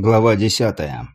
Глава десятая.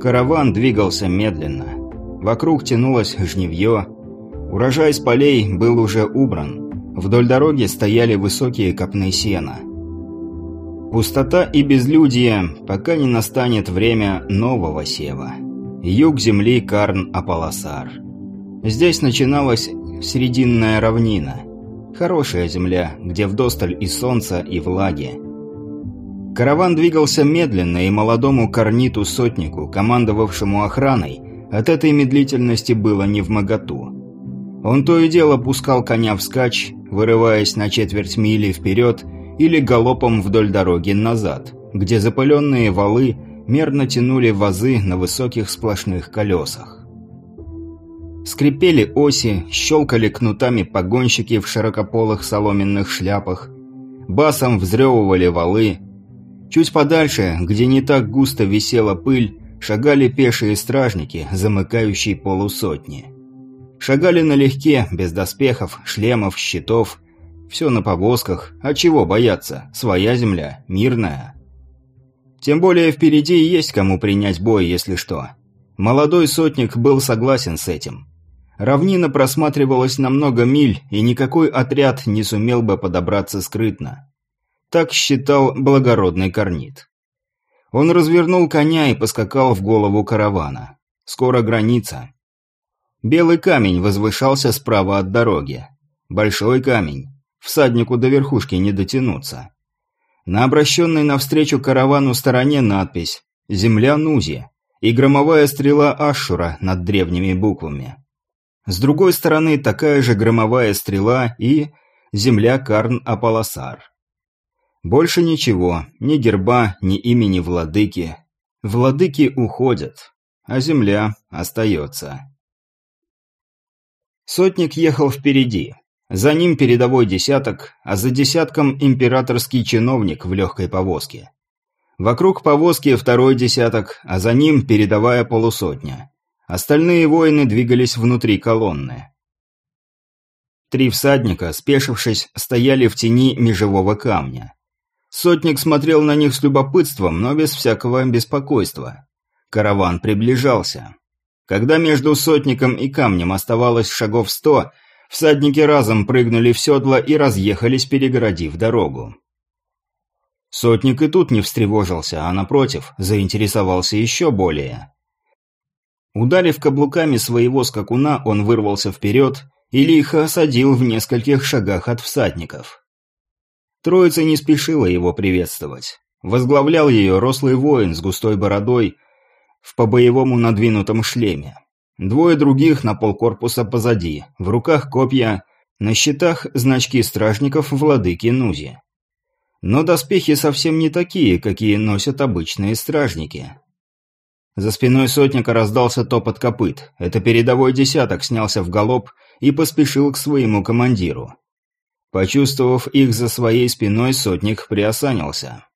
Караван двигался медленно. Вокруг тянулось жневье. Урожай с полей был уже убран. Вдоль дороги стояли высокие копны сена. Пустота и безлюдие, пока не настанет время нового сева. Юг земли Карн-Апаласар. Здесь начиналась срединная равнина. Хорошая земля, где вдосталь и солнца, и влаги. Караван двигался медленно, и молодому корниту-сотнику, командовавшему охраной, от этой медлительности было не в моготу. Он то и дело пускал коня вскачь, вырываясь на четверть мили вперед или галопом вдоль дороги назад, где запыленные валы мерно тянули вазы на высоких сплошных колесах. Скрипели оси, щелкали кнутами погонщики в широкополых соломенных шляпах, басом взрёвывали валы. Чуть подальше, где не так густо висела пыль, шагали пешие стражники, замыкающие полусотни. Шагали налегке, без доспехов, шлемов, щитов, все на повозках, а чего бояться, своя земля, мирная. Тем более впереди есть кому принять бой, если что. Молодой сотник был согласен с этим. Равнина просматривалась на много миль, и никакой отряд не сумел бы подобраться скрытно. Так считал благородный корнит. Он развернул коня и поскакал в голову каравана. Скоро граница. Белый камень возвышался справа от дороги. Большой камень. Всаднику до верхушки не дотянуться. На обращенной навстречу каравану стороне надпись «Земля Нузи» и громовая стрела Ашура над древними буквами. С другой стороны такая же громовая стрела и «Земля Карн-Апаласар». Больше ничего, ни герба, ни имени владыки. Владыки уходят, а земля остается. Сотник ехал впереди. За ним передовой десяток, а за десятком императорский чиновник в легкой повозке. Вокруг повозки второй десяток, а за ним передовая полусотня. Остальные воины двигались внутри колонны. Три всадника, спешившись, стояли в тени межевого камня. Сотник смотрел на них с любопытством, но без всякого беспокойства. Караван приближался. Когда между сотником и камнем оставалось шагов сто, Всадники разом прыгнули в седло и разъехались, перегородив дорогу. Сотник и тут не встревожился, а напротив, заинтересовался еще более. Ударив каблуками своего скакуна, он вырвался вперед и лихо осадил в нескольких шагах от всадников. Троица не спешила его приветствовать. Возглавлял ее рослый воин с густой бородой в по-боевому надвинутом шлеме. Двое других на полкорпуса позади, в руках копья, на щитах значки стражников владыки Нузи. Но доспехи совсем не такие, какие носят обычные стражники. За спиной сотника раздался топот копыт. Это передовой десяток снялся в галоп и поспешил к своему командиру. Почувствовав их за своей спиной, сотник приосанился.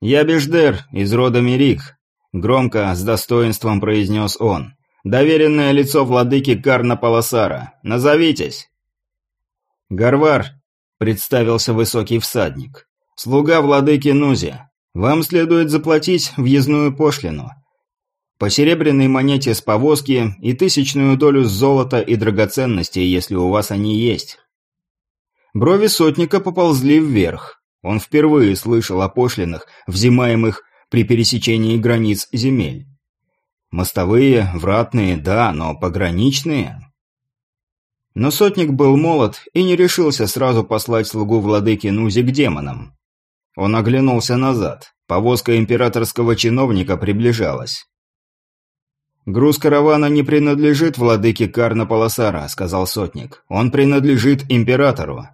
«Я Беждер, из рода Мерик», Громко, с достоинством произнес он. «Доверенное лицо владыки Карна Паласара. Назовитесь!» «Гарвар», — представился высокий всадник. «Слуга владыки Нузи. Вам следует заплатить въездную пошлину. По серебряной монете с повозки и тысячную долю золота и драгоценностей, если у вас они есть». Брови сотника поползли вверх. Он впервые слышал о пошлинах, взимаемых при пересечении границ земель. Мостовые, вратные, да, но пограничные. Но сотник был молод и не решился сразу послать слугу владыки Нузи к демонам. Он оглянулся назад. Повозка императорского чиновника приближалась. «Груз каравана не принадлежит владыке Карна Паласара», — сказал сотник. «Он принадлежит императору».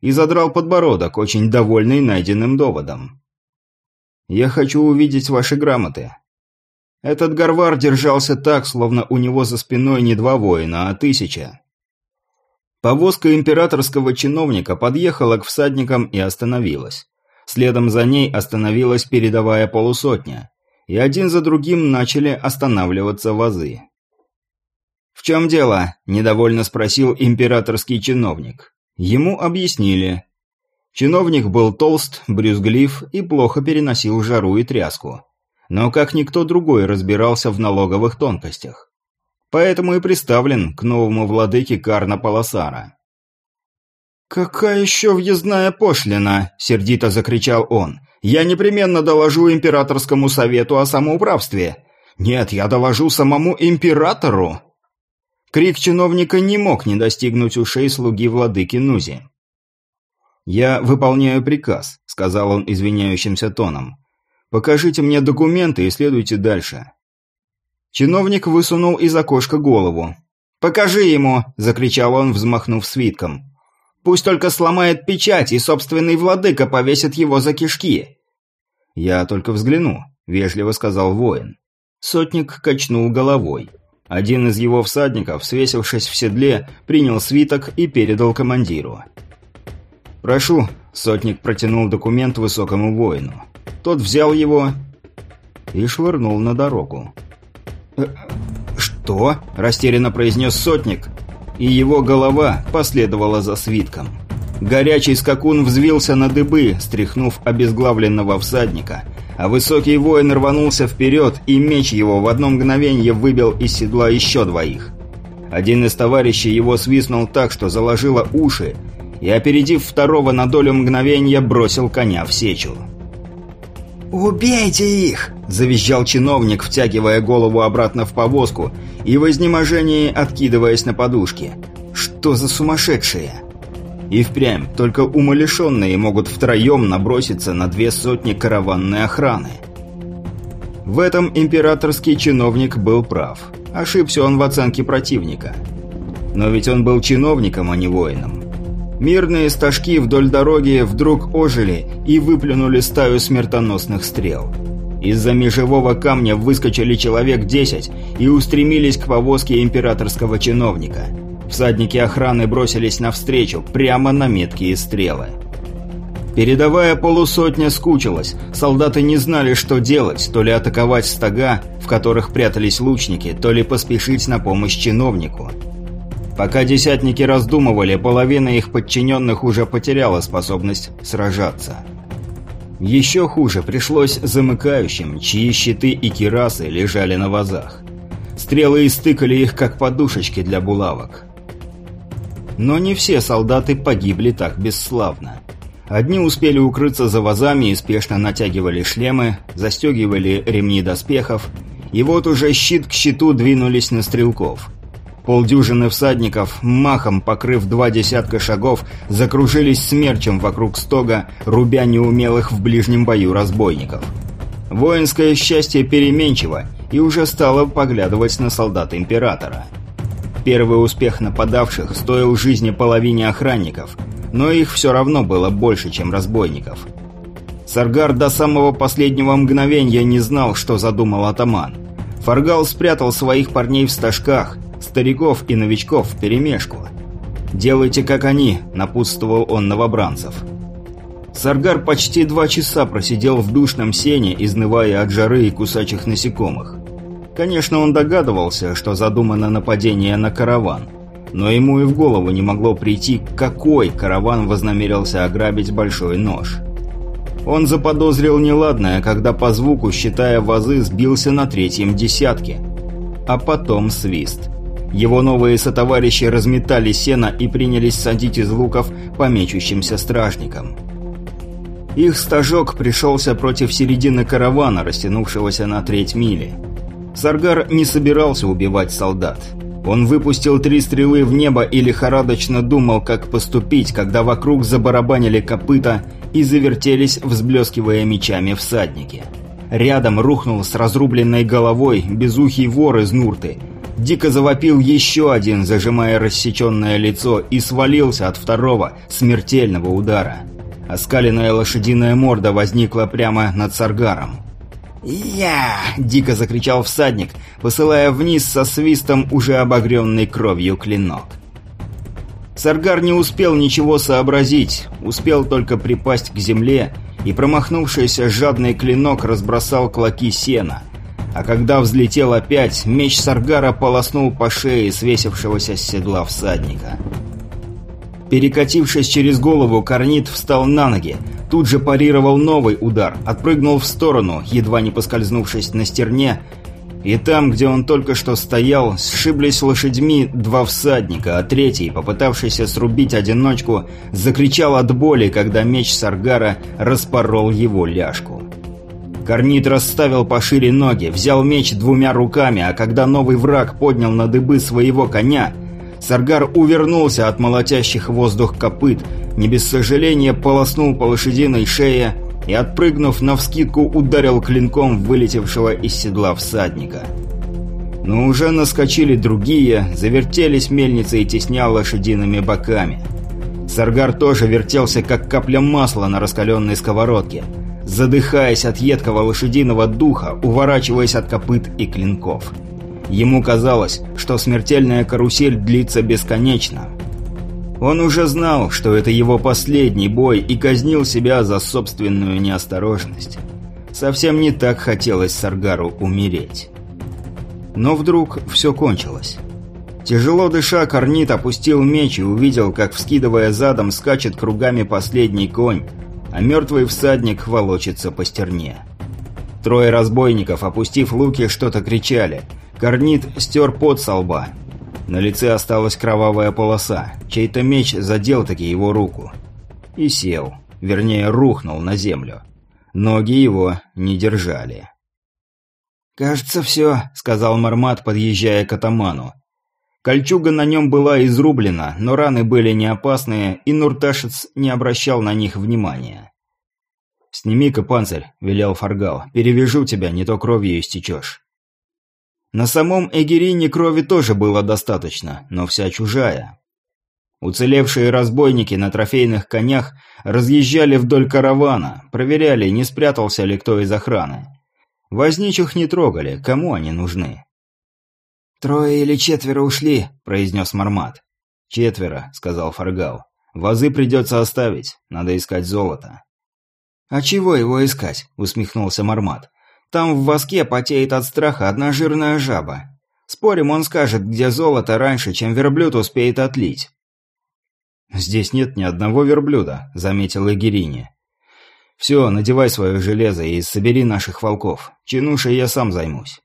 И задрал подбородок, очень довольный найденным доводом. Я хочу увидеть ваши грамоты». Этот горвар держался так, словно у него за спиной не два воина, а тысяча. Повозка императорского чиновника подъехала к всадникам и остановилась. Следом за ней остановилась передовая полусотня, и один за другим начали останавливаться вазы. В чем дело?» – недовольно спросил императорский чиновник. Ему объяснили. Чиновник был толст, брюзглив и плохо переносил жару и тряску. Но как никто другой разбирался в налоговых тонкостях. Поэтому и приставлен к новому владыке Карна Паласара. «Какая еще въездная пошлина?» – сердито закричал он. «Я непременно доложу императорскому совету о самоуправстве. Нет, я доложу самому императору!» Крик чиновника не мог не достигнуть ушей слуги владыки Нузи. «Я выполняю приказ», — сказал он извиняющимся тоном. «Покажите мне документы и следуйте дальше». Чиновник высунул из окошка голову. «Покажи ему!» – закричал он, взмахнув свитком. «Пусть только сломает печать, и собственный владыка повесит его за кишки!» «Я только взгляну», – вежливо сказал воин. Сотник качнул головой. Один из его всадников, свесившись в седле, принял свиток и передал командиру. «Прошу», – сотник протянул документ высокому воину. Тот взял его и швырнул на дорогу. «Э, «Что?» – растерянно произнес сотник, и его голова последовала за свитком. Горячий скакун взвился на дыбы, стряхнув обезглавленного всадника, а высокий воин рванулся вперед, и меч его в одно мгновение выбил из седла еще двоих. Один из товарищей его свистнул так, что заложило уши, и, опередив второго на долю мгновения, бросил коня в сечу. «Убейте их!» – завизжал чиновник, втягивая голову обратно в повозку и в изнеможении откидываясь на подушки. «Что за сумасшедшие?» И впрямь, только умалишенные могут втроем наброситься на две сотни караванной охраны. В этом императорский чиновник был прав. Ошибся он в оценке противника. Но ведь он был чиновником, а не воином. Мирные стажки вдоль дороги вдруг ожили и выплюнули стаю смертоносных стрел. Из-за межевого камня выскочили человек десять и устремились к повозке императорского чиновника. Всадники охраны бросились навстречу, прямо на меткие стрелы. Передовая полусотня скучилась, солдаты не знали, что делать, то ли атаковать стога, в которых прятались лучники, то ли поспешить на помощь чиновнику – Пока десятники раздумывали, половина их подчиненных уже потеряла способность сражаться. Еще хуже пришлось замыкающим, чьи щиты и кирасы лежали на вазах. Стрелы истыкали их, как подушечки для булавок. Но не все солдаты погибли так бесславно. Одни успели укрыться за вазами и спешно натягивали шлемы, застегивали ремни доспехов, и вот уже щит к щиту двинулись на стрелков – Полдюжины всадников, махом покрыв два десятка шагов, закружились смерчем вокруг стога, рубя неумелых в ближнем бою разбойников. Воинское счастье переменчиво и уже стало поглядывать на солдат Императора. Первый успех нападавших стоил жизни половине охранников, но их все равно было больше, чем разбойников. Саргар до самого последнего мгновения не знал, что задумал атаман. Фаргал спрятал своих парней в стажках – стариков и новичков вперемешку. «Делайте, как они», – напутствовал он новобранцев. Саргар почти два часа просидел в душном сене, изнывая от жары и кусачих насекомых. Конечно, он догадывался, что задумано нападение на караван, но ему и в голову не могло прийти, какой караван вознамерился ограбить Большой Нож. Он заподозрил неладное, когда по звуку, считая вазы, сбился на третьем десятке. А потом свист. Его новые сотоварищи разметали сено и принялись садить из луков по мечущимся стражникам. Их стажок пришелся против середины каравана, растянувшегося на треть мили. Саргар не собирался убивать солдат. Он выпустил три стрелы в небо и лихорадочно думал, как поступить, когда вокруг забарабанили копыта и завертелись, взблескивая мечами всадники. Рядом рухнул с разрубленной головой безухий вор из Нурты – Дико завопил еще один, зажимая рассеченное лицо, и свалился от второго, смертельного удара. Оскаленная лошадиная морда возникла прямо над Саргаром. «Я!» – дико закричал всадник, посылая вниз со свистом уже обогренный кровью клинок. Саргар не успел ничего сообразить, успел только припасть к земле, и промахнувшийся жадный клинок разбросал клоки сена – а когда взлетел опять, меч Саргара полоснул по шее свесившегося с седла всадника. Перекатившись через голову, Корнит встал на ноги, тут же парировал новый удар, отпрыгнул в сторону, едва не поскользнувшись на стерне, и там, где он только что стоял, сшиблись лошадьми два всадника, а третий, попытавшийся срубить одиночку, закричал от боли, когда меч Саргара распорол его ляжку. Корнит расставил пошире ноги, взял меч двумя руками, а когда новый враг поднял на дыбы своего коня, Саргар увернулся от молотящих воздух копыт, не без сожаления полоснул по лошадиной шее и, отпрыгнув навскидку, ударил клинком вылетевшего из седла всадника. Но уже наскочили другие, завертелись мельницы и тесня лошадиными боками. Саргар тоже вертелся, как капля масла на раскаленной сковородке, задыхаясь от едкого лошадиного духа, уворачиваясь от копыт и клинков. Ему казалось, что смертельная карусель длится бесконечно, он уже знал, что это его последний бой и казнил себя за собственную неосторожность. Совсем не так хотелось Саргару умереть. Но вдруг все кончилось. Тяжело дыша, Корнит опустил меч и увидел, как, вскидывая задом, скачет кругами последний конь, а мертвый всадник волочится по стерне. Трое разбойников, опустив луки, что-то кричали. Корнит стер пот со лба, на лице осталась кровавая полоса. Чей-то меч задел таки его руку. И сел. Вернее, рухнул на землю. Ноги его не держали. «Кажется, все», — сказал Мармат, подъезжая к атаману. Кольчуга на нем была изрублена, но раны были не опасные, и Нурташец не обращал на них внимания. «Сними-ка панцирь», — велел Фаргал. «Перевяжу тебя, не то кровью истечешь». На самом Эгерине крови тоже было достаточно, но вся чужая. Уцелевшие разбойники на трофейных конях разъезжали вдоль каравана, проверяли, не спрятался ли кто из охраны. Возничих не трогали, кому они нужны. «Трое или четверо ушли», — произнес Мармат. «Четверо», — сказал Фаргал. «Вазы придется оставить, надо искать золото». «А чего его искать?» — усмехнулся Мармат. Там в воске потеет от страха одна жирная жаба. Спорим, он скажет, где золото раньше, чем верблюд успеет отлить. «Здесь нет ни одного верблюда», — заметил Игерини. «Все, надевай свое железо и собери наших волков. Чинушей я сам займусь».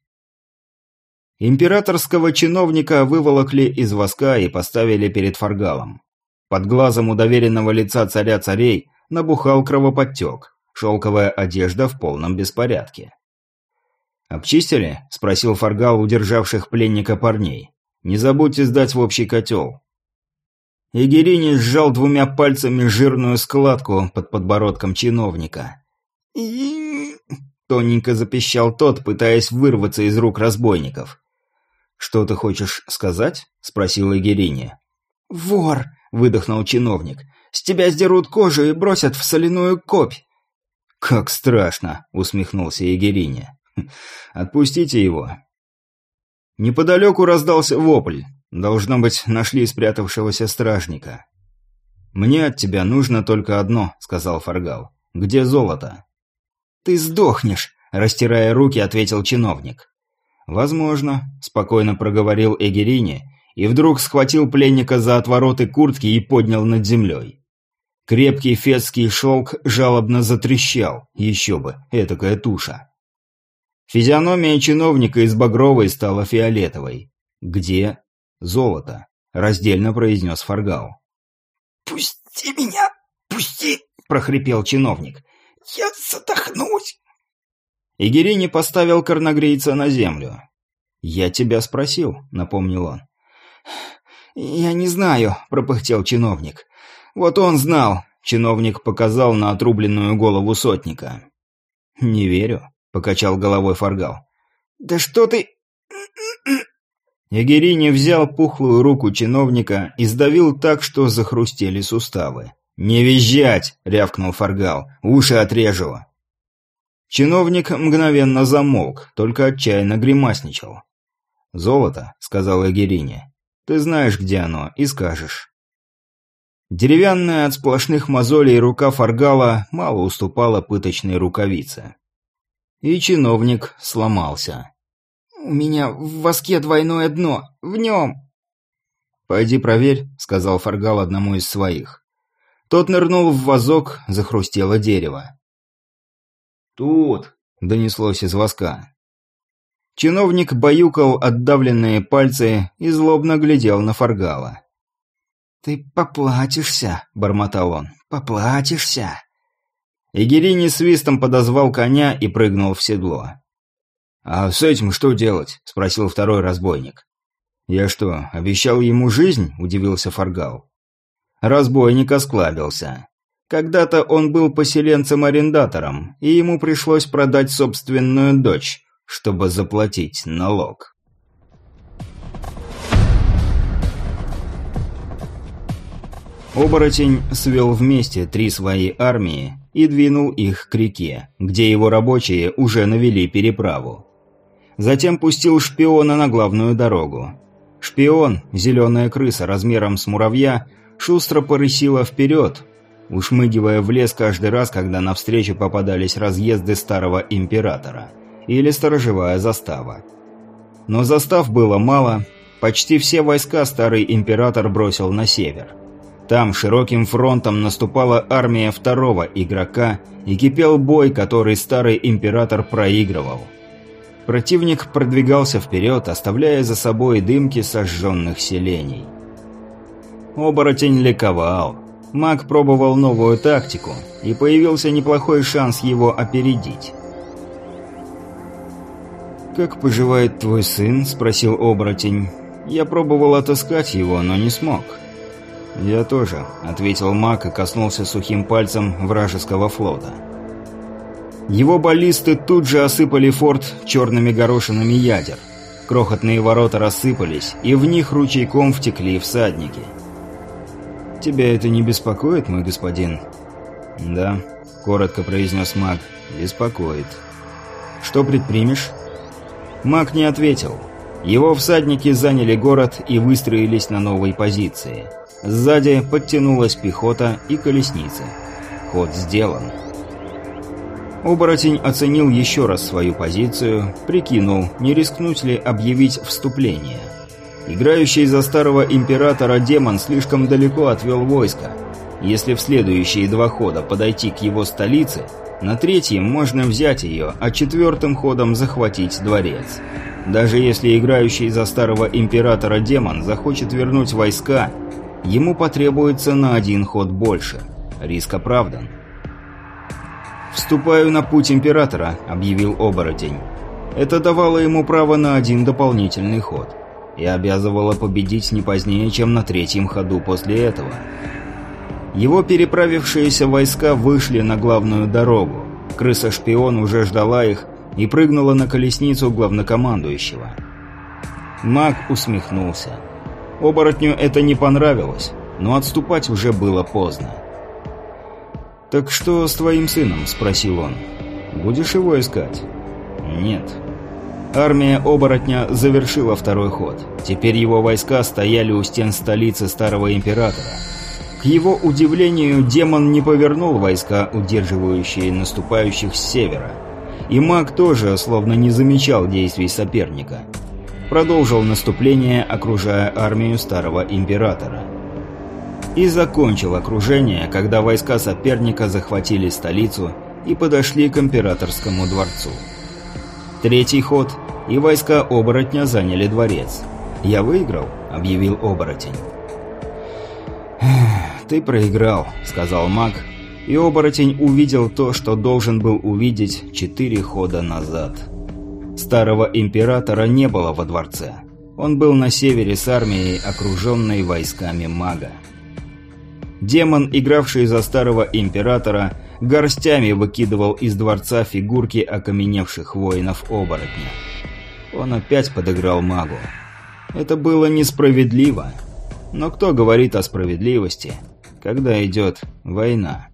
Императорского чиновника выволокли из воска и поставили перед фаргалом. Под глазом у доверенного лица царя царей набухал кровоподтек, шелковая одежда в полном беспорядке. «Обчистили?» – спросил Фаргал удержавших пленника парней. «Не забудьте сдать в общий котел». Игерини сжал двумя пальцами жирную складку под подбородком чиновника. и Тоненько запищал тот, пытаясь вырваться из рук разбойников. «Что ты хочешь сказать?» – спросил Игерини. «Вор!» – выдохнул чиновник. «С тебя сдерут кожу и бросят в соляную копь!» «Как страшно!» – усмехнулся Егерини. Отпустите его. Неподалеку раздался вопль. Должно быть, нашли спрятавшегося стражника. «Мне от тебя нужно только одно», — сказал Фаргал. «Где золото?» «Ты сдохнешь», — растирая руки, ответил чиновник. «Возможно», — спокойно проговорил Эгерини, и вдруг схватил пленника за отвороты куртки и поднял над землей. Крепкий фетский шелк жалобно затрещал, еще бы, этакая туша. Физиономия чиновника из багровой стала фиолетовой. «Где?» «Золото», — раздельно произнес Фаргал. «Пусти меня! Пусти!» — прохрипел чиновник. «Я задохнусь!» Игерини поставил корногрейца на землю. «Я тебя спросил», — напомнил он. «Я не знаю», — пропыхтел чиновник. «Вот он знал», — чиновник показал на отрубленную голову сотника. «Не верю», покачал головой Фаргал. «Да что ты...» Егерини взял пухлую руку чиновника и сдавил так, что захрустели суставы. «Не визжать!» — рявкнул Фаргал. «Уши отрежу!» Чиновник мгновенно замолк, только отчаянно гримасничал. «Золото», — сказал Эгерине. «Ты знаешь, где оно, и скажешь». Деревянная от сплошных мозолей рука Фаргала мало уступала пыточной рукавице. И чиновник сломался. У меня в воске двойное дно. В нем!» «Пойди проверь», — сказал Фаргал одному из своих. Тот нырнул в вазок, захрустело дерево. «Тут!» — донеслось из воска. Чиновник баюкал отдавленные пальцы и злобно глядел на Фаргала. «Ты поплатишься», — бормотал он, — «поплатишься». Игерини свистом подозвал коня и прыгнул в седло. «А с этим что делать?» – спросил второй разбойник. «Я что, обещал ему жизнь?» – удивился Фаргал. Разбойник осклабился. Когда-то он был поселенцем-арендатором, и ему пришлось продать собственную дочь, чтобы заплатить налог. Оборотень свел вместе три свои армии и двинул их к реке, где его рабочие уже навели переправу. Затем пустил шпиона на главную дорогу. Шпион, зеленая крыса размером с муравья, шустро порысила вперед, ушмыгивая в лес каждый раз, когда навстречу попадались разъезды старого императора или сторожевая застава. Но застав было мало, почти все войска старый император бросил на север – там широким фронтом наступала армия второго игрока и кипел бой, который старый император проигрывал. Противник продвигался вперед, оставляя за собой дымки сожженных селений. Оборотень ликовал. Маг пробовал новую тактику, и появился неплохой шанс его опередить. «Как поживает твой сын?» – спросил оборотень. «Я пробовал отыскать его, но не смог». «Я тоже», — ответил маг и коснулся сухим пальцем вражеского флота. Его баллисты тут же осыпали форт черными горошинами ядер. Крохотные ворота рассыпались, и в них ручейком втекли всадники. «Тебя это не беспокоит, мой господин?» «Да», — коротко произнес маг, — «беспокоит». «Что предпримешь?» Маг не ответил. Его всадники заняли город и выстроились на новой позиции. Сзади подтянулась пехота и колесницы. Ход сделан. Оборотень оценил еще раз свою позицию, прикинул, не рискнуть ли объявить вступление. Играющий за старого императора демон слишком далеко отвел войско. Если в следующие два хода подойти к его столице, на третьем можно взять ее, а четвертым ходом захватить дворец. Даже если играющий за старого императора демон захочет вернуть войска, ему потребуется на один ход больше. Риск оправдан. «Вступаю на путь императора», — объявил оборотень. Это давало ему право на один дополнительный ход. И обязывало победить не позднее, чем на третьем ходу после этого. Его переправившиеся войска вышли на главную дорогу. Крыса-шпион уже ждала их и прыгнула на колесницу главнокомандующего. Маг усмехнулся. Оборотню это не понравилось, но отступать уже было поздно. «Так что с твоим сыном?» – спросил он. «Будешь его искать?» «Нет». Армия оборотня завершила второй ход. Теперь его войска стояли у стен столицы Старого Императора. К его удивлению, демон не повернул войска, удерживающие наступающих с севера. И маг тоже словно не замечал действий соперника – продолжил наступление, окружая армию старого императора. И закончил окружение, когда войска соперника захватили столицу и подошли к императорскому дворцу. Третий ход, и войска оборотня заняли дворец. «Я выиграл», — объявил оборотень. «Ты проиграл», — сказал маг, и оборотень увидел то, что должен был увидеть четыре хода назад. Старого императора не было во дворце. Он был на севере с армией, окруженной войсками мага. Демон, игравший за старого императора, горстями выкидывал из дворца фигурки окаменевших воинов-оборотня. Он опять подыграл магу. Это было несправедливо. Но кто говорит о справедливости, когда идет война?